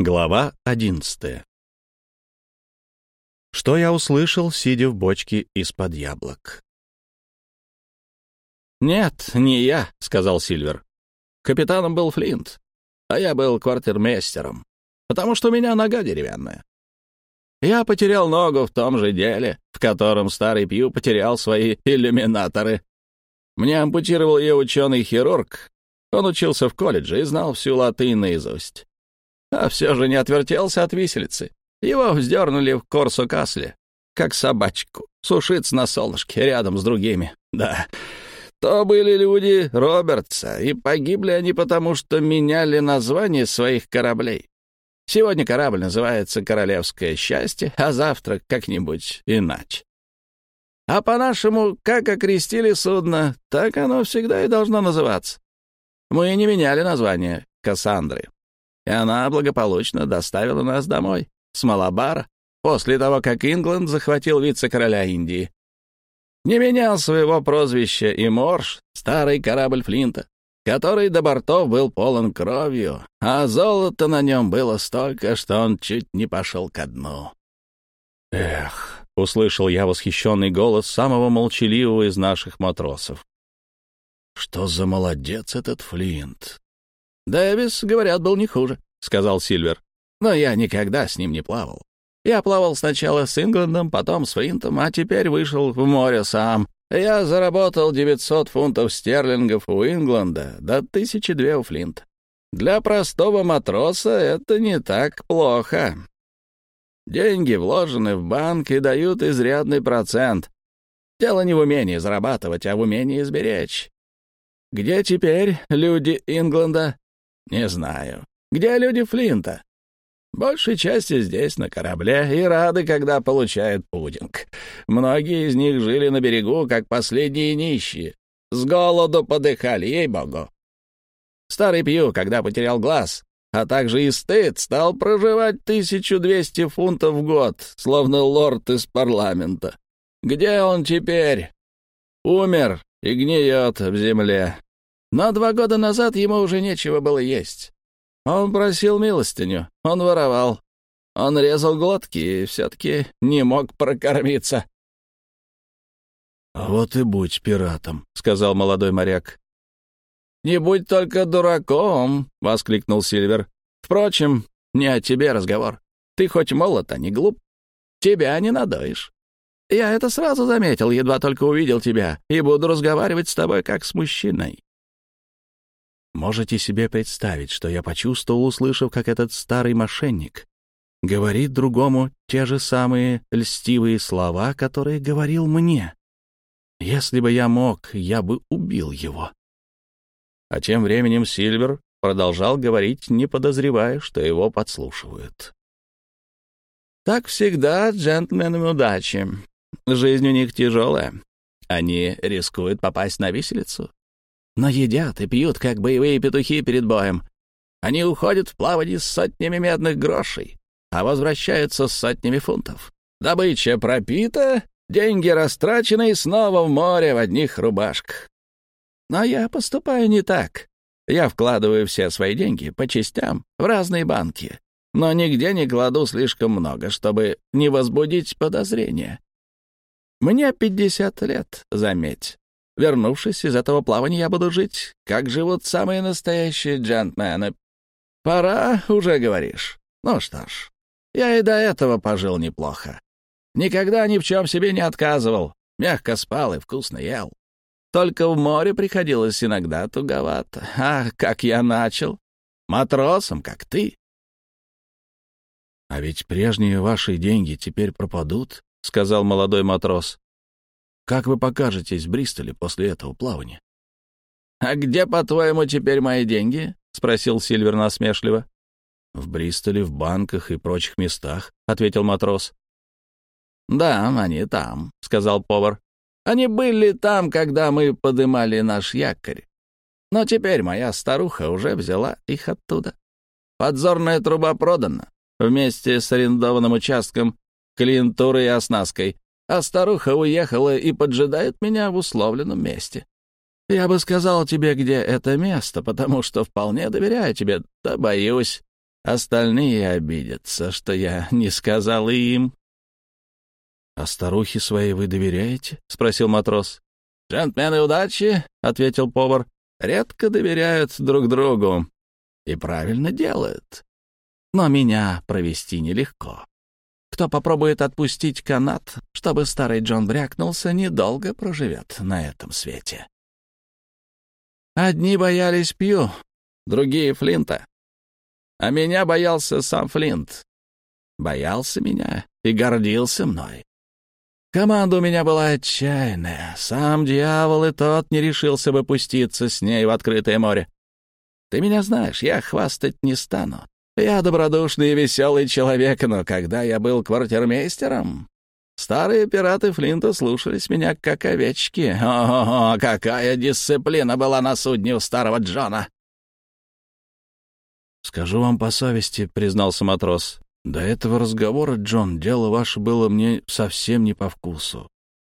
Глава одиннадцатая. Что я услышал, сидя в бочке из-под яблок? «Нет, не я», — сказал Сильвер. «Капитаном был Флинт, а я был квартирмейстером, потому что у меня нога деревянная. Я потерял ногу в том же деле, в котором старый Пью потерял свои иллюминаторы. Мне ампутировал ее ученый-хирург. Он учился в колледже и знал всю латынь наизусть. А все же не отвертелся от виселицы. Его вздернули в Корсо-Касле, как собачку, сушиться на солнышке рядом с другими. Да, то были люди Робертса, и погибли они потому, что меняли название своих кораблей. Сегодня корабль называется «Королевское счастье», а завтра как-нибудь иначе. А по-нашему, как окрестили судно, так оно всегда и должно называться. Мы не меняли название Кассандры и она благополучно доставила нас домой, с Малабара, после того, как Ингланд захватил вице-короля Индии. Не менял своего прозвища и Морж, старый корабль Флинта, который до бортов был полон кровью, а золота на нем было столько, что он чуть не пошел ко дну. «Эх!» — услышал я восхищенный голос самого молчаливого из наших матросов. «Что за молодец этот Флинт! «Дэвис, говорят, был не хуже», — сказал Сильвер. «Но я никогда с ним не плавал. Я плавал сначала с Ингландом, потом с Флинтом, а теперь вышел в море сам. Я заработал 900 фунтов стерлингов у Ингланда, до тысячи две у Флинта. Для простого матроса это не так плохо. Деньги вложены в банк и дают изрядный процент. Дело не в умении зарабатывать, а в умении сберечь. Где теперь люди Ингланда? Не знаю. Где люди Флинта? Большей части здесь, на корабле, и рады, когда получают пудинг. Многие из них жили на берегу, как последние нищие. С голоду подыхали, ей-богу. Старый Пью, когда потерял глаз, а также и стыд, стал проживать 1200 фунтов в год, словно лорд из парламента. Где он теперь? Умер и гниет в земле. Но два года назад ему уже нечего было есть. Он просил милостыню, он воровал, он резал глотки и все-таки не мог прокормиться. «Вот и будь пиратом», — сказал молодой моряк. «Не будь только дураком», — воскликнул Сильвер. «Впрочем, не о тебе разговор. Ты хоть молод, а не глуп. Тебя не надоишь. Я это сразу заметил, едва только увидел тебя, и буду разговаривать с тобой как с мужчиной. Можете себе представить, что я почувствовал, услышав, как этот старый мошенник говорит другому те же самые льстивые слова, которые говорил мне. Если бы я мог, я бы убил его. А тем временем Сильвер продолжал говорить, не подозревая, что его подслушивают. «Так всегда джентльменам удачи. Жизнь у них тяжелая. Они рискуют попасть на виселицу, но едят и пьют, как боевые петухи перед боем. Они уходят в плавание с сотнями медных грошей, а возвращаются с сотнями фунтов. Добыча пропита, деньги растрачены и снова в море в одних рубашках. Но я поступаю не так. Я вкладываю все свои деньги по частям в разные банки, но нигде не кладу слишком много, чтобы не возбудить подозрения. Мне 50 лет, заметь. Вернувшись из этого плавания, я буду жить, как живут самые настоящие джентльмены. Пора, уже говоришь. Ну что ж, я и до этого пожил неплохо. Никогда ни в чем себе не отказывал, мягко спал и вкусно ел. Только в море приходилось иногда туговато. Ах, как я начал! Матросом, как ты. — А ведь прежние ваши деньги теперь пропадут, — сказал молодой матрос. Как вы покажетесь в Бристоле после этого плавания? — А где, по-твоему, теперь мои деньги? — спросил Сильвер насмешливо. — В Бристоле, в банках и прочих местах, — ответил матрос. — Да, они там, — сказал повар. — Они были там, когда мы подымали наш якорь. Но теперь моя старуха уже взяла их оттуда. Подзорная труба продана вместе с арендованным участком, клиентурой и оснасткой, а старуха уехала и поджидает меня в условленном месте. Я бы сказал тебе, где это место, потому что вполне доверяю тебе, да боюсь. остальные обидятся, что я не сказал им». «А старухе своей вы доверяете?» — спросил матрос. «Джентльмены удачи», — ответил повар, — «редко доверяют друг другу и правильно делают. Но меня провести нелегко. Кто попробует отпустить канат, чтобы старый Джон брякнулся, недолго проживет на этом свете. Одни боялись Пью, другие — Флинта. А меня боялся сам Флинт. Боялся меня и гордился мной. Команда у меня была отчаянная. Сам дьявол и тот не решился бы пуститься с ней в открытое море. Ты меня знаешь, я хвастать не стану. Я добродушный и веселый человек, но когда я был квартирмейстером, старые пираты Флинта слушались меня как овечки. О, какая дисциплина была на судне у старого Джона! «Скажу вам по совести», — признался матрос. «До этого разговора, Джон, дело ваше было мне совсем не по вкусу.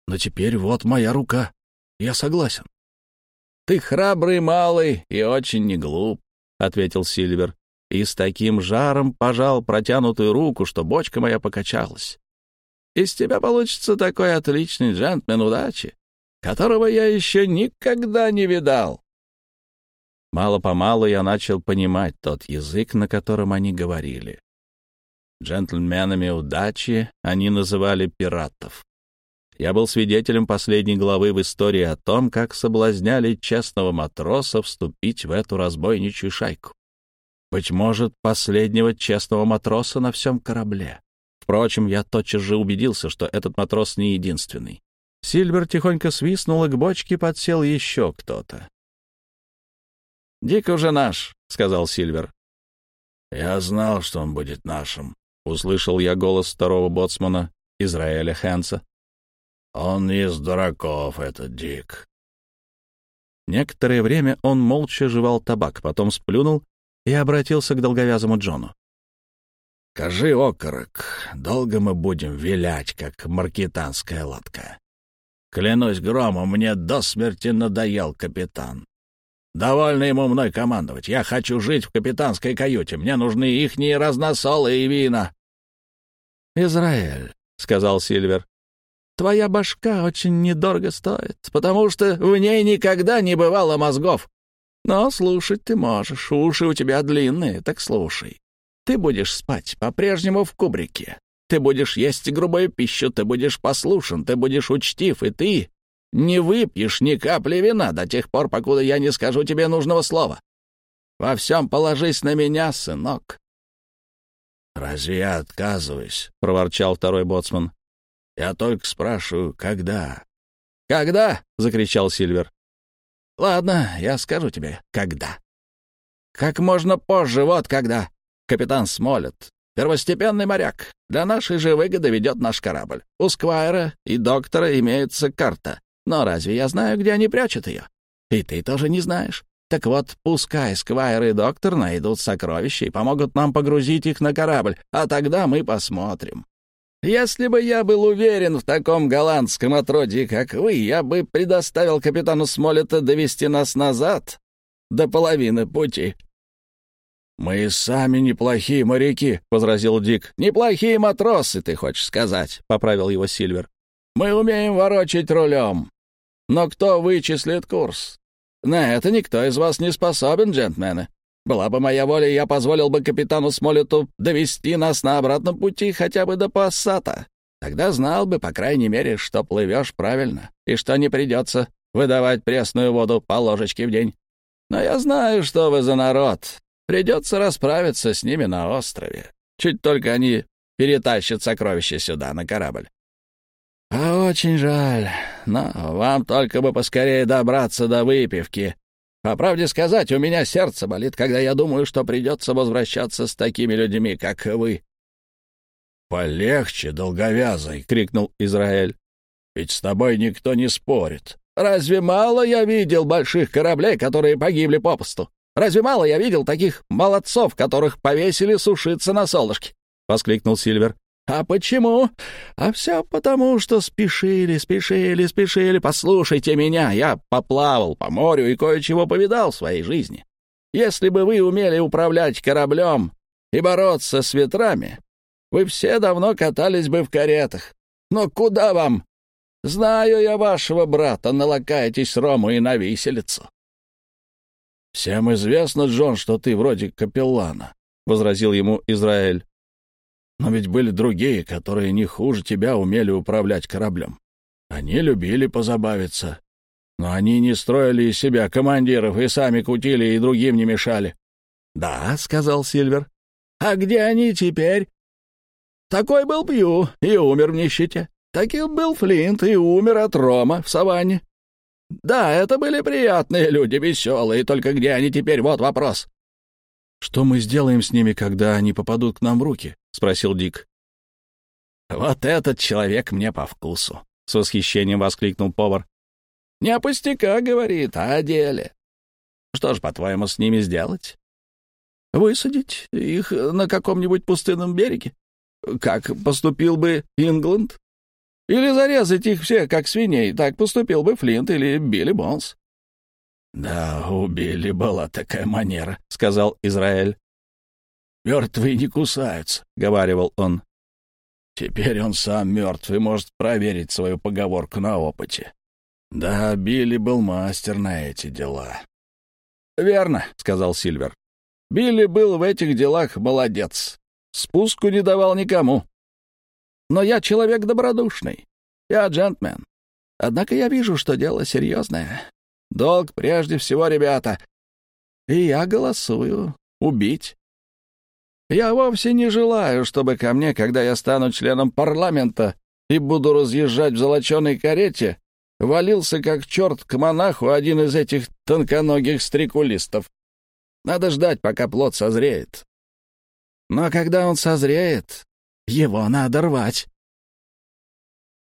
Но теперь вот моя рука. Я согласен». «Ты храбрый малый и очень не глуп», — ответил Сильвер и с таким жаром пожал протянутую руку, что бочка моя покачалась. «Из тебя получится такой отличный джентльмен удачи, которого я еще никогда не видал». Мало-помалу я начал понимать тот язык, на котором они говорили. Джентльменами удачи они называли пиратов. Я был свидетелем последней главы в истории о том, как соблазняли честного матроса вступить в эту разбойничью шайку. Быть может, последнего честного матроса на всем корабле. Впрочем, я тотчас же убедился, что этот матрос не единственный. Сильвер тихонько свистнул, и к бочке подсел еще кто-то. «Дик уже наш», — сказал Сильвер. «Я знал, что он будет нашим», — услышал я голос второго боцмана, Израиля Хэнса. «Он из дураков, этот Дик». Некоторое время он молча жевал табак, потом сплюнул и обратился к долговязому Джону. «Скажи, окорок, долго мы будем вилять, как маркетанская лодка? Клянусь громом, мне до смерти надоел капитан. Довольно ему мной командовать. Я хочу жить в капитанской каюте. Мне нужны ихние разносолы и вина». «Израиль», — сказал Сильвер, — «твоя башка очень недорого стоит, потому что в ней никогда не бывало мозгов. Но слушать ты можешь, уши у тебя длинные, так слушай. Ты будешь спать по-прежнему в кубрике. Ты будешь есть грубую пищу, ты будешь послушен, ты будешь учтив, и ты не выпьешь ни капли вина до тех пор, покуда я не скажу тебе нужного слова. Во всем положись на меня, сынок. «Разве я отказываюсь?» — проворчал второй боцман. «Я только спрашиваю, когда?» «Когда?» — закричал Сильвер. Ладно, я скажу тебе, когда. Как можно позже, вот когда. Капитан Смолет, первостепенный моряк, для нашей же выгоды ведет наш корабль. У Сквайра и доктора имеется карта. Но разве я знаю, где они прячут ее? И ты тоже не знаешь. Так вот, пускай Сквайр и доктор найдут сокровища и помогут нам погрузить их на корабль, а тогда мы посмотрим. Если бы я был уверен в таком голландском отродье, как вы, я бы предоставил капитану Смолета довести нас назад до половины пути». «Мы сами неплохие моряки», — возразил Дик. «Неплохие матросы, ты хочешь сказать», — поправил его Сильвер. «Мы умеем ворочать рулем. Но кто вычислит курс? На это никто из вас не способен, джентльмены. Была бы моя воля, я позволил бы капитану Смолету довести нас на обратном пути хотя бы до Пассата. Тогда знал бы, по крайней мере, что плывешь правильно и что не придется выдавать пресную воду по ложечке в день. Но я знаю, что вы за народ. Придется расправиться с ними на острове. Чуть только они перетащат сокровища сюда, на корабль. А очень жаль, но вам только бы поскорее добраться до выпивки, по правде сказать, у меня сердце болит, когда я думаю, что придется возвращаться с такими людьми, как вы». «Полегче, долговязый!» — крикнул Израиль. «Ведь с тобой никто не спорит». «Разве мало я видел больших кораблей, которые погибли попусту? Разве мало я видел таких молодцов, которых повесили сушиться на солнышке?» — воскликнул Сильвер. А почему? А все потому, что спешили, спешили, спешили. Послушайте меня, я поплавал по морю и кое-чего повидал в своей жизни. Если бы вы умели управлять кораблем, и бороться с ветрами, вы все давно катались бы в каретах. Но куда вам? Знаю я вашего брата, налакаетесь Рому и на виселицу. «Всем известно, Джон, что ты вроде капеллана», — возразил ему Израиль. «Но ведь были другие, которые не хуже тебя умели управлять кораблем. Они любили позабавиться, но они не строили из себя командиров и сами кутили и другим не мешали». «Да», — сказал Сильвер. «А где они теперь?» «Такой был Пью и умер в нищете. Таким был Флинт и умер от рома в саванне. Да, это были приятные люди, веселые, только где они теперь, вот вопрос». «Что мы сделаем с ними, когда они попадут к нам в руки?» — спросил Дик. «Вот этот человек мне по вкусу», — с восхищением воскликнул повар. «Не о пустяка, — говорит, — а о деле. Что ж, по-твоему, с ними сделать? Высадить их на каком-нибудь пустынном береге? Как поступил бы Ингланд? Или зарезать их всех, как свиней? Так поступил бы Флинт или Билли Бонс?» «Да, у Билли была такая манера», — сказал Израиль. «Мертвые не кусаются», — говаривал он. «Теперь он сам мертв и может проверить свою поговорку на опыте. Да, Билли был мастер на эти дела». «Верно», — сказал Сильвер. «Билли был в этих делах молодец. Спуску не давал никому. Но я человек добродушный. Я джентльмен. Однако я вижу, что дело серьезное. Долг прежде всего, ребята. И я голосую. Убить. Я вовсе не желаю, чтобы ко мне, когда я стану членом парламента и буду разъезжать в золоченой карете, валился как черт к монаху один из этих тонконогих стрекулистов. Надо ждать, пока плод созреет. Но когда он созреет, его надо рвать.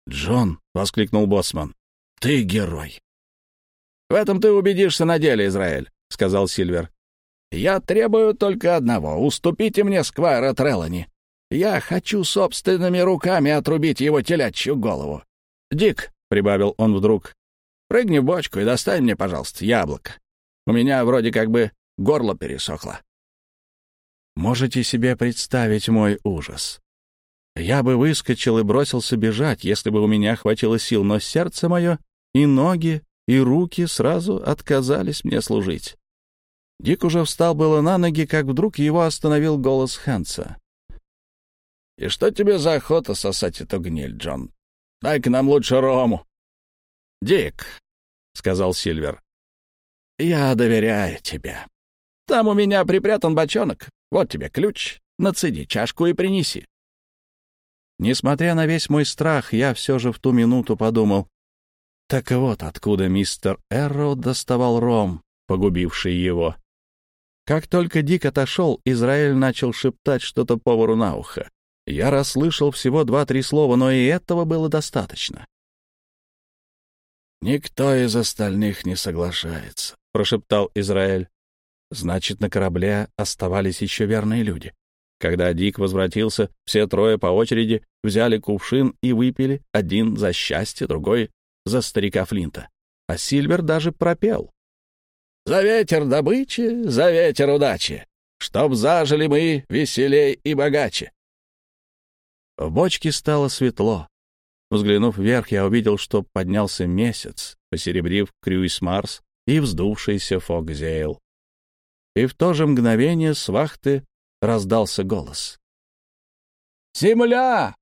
«Джон», — воскликнул Боссман, — «ты герой». «В этом ты убедишься на деле, Израиль», — сказал Сильвер. «Я требую только одного. Уступите мне Сквайра Треллани. Я хочу собственными руками отрубить его телячью голову. Дик», — прибавил он вдруг, — «прыгни в бочку и достань мне, пожалуйста, яблоко. У меня вроде как бы горло пересохло». Можете себе представить мой ужас. Я бы выскочил и бросился бежать, если бы у меня хватило сил, но сердце мое и ноги, и руки сразу отказались мне служить. Дик уже встал было на ноги, как вдруг его остановил голос Хэнса. «И что тебе за охота сосать эту гниль, Джон? Дай-ка нам лучше рому». «Дик», — сказал Сильвер, — «я доверяю тебе. Там у меня припрятан бочонок. Вот тебе ключ. Нацеди чашку и принеси. Несмотря на весь мой страх, я все же в ту минуту подумал, так вот откуда мистер Эрроу доставал ром, погубивший его. Как только Дик отошел, Израиль начал шептать что-то повару на ухо. Я расслышал всего два-три слова, но и этого было достаточно. «Никто из остальных не соглашается», — прошептал Израиль. Значит, на корабле оставались еще верные люди. Когда Дик возвратился, все трое по очереди взяли кувшин и выпили, один за счастье, другой за старика Флинта. А Сильвер даже пропел. «За ветер добычи, за ветер удачи, чтоб зажили мы веселей и богаче». В бочке стало светло. Взглянув вверх, я увидел, что поднялся месяц, посеребрив Крюис Марс и вздувшийся Фокзейл и в то же мгновение с вахты раздался голос. «Земля!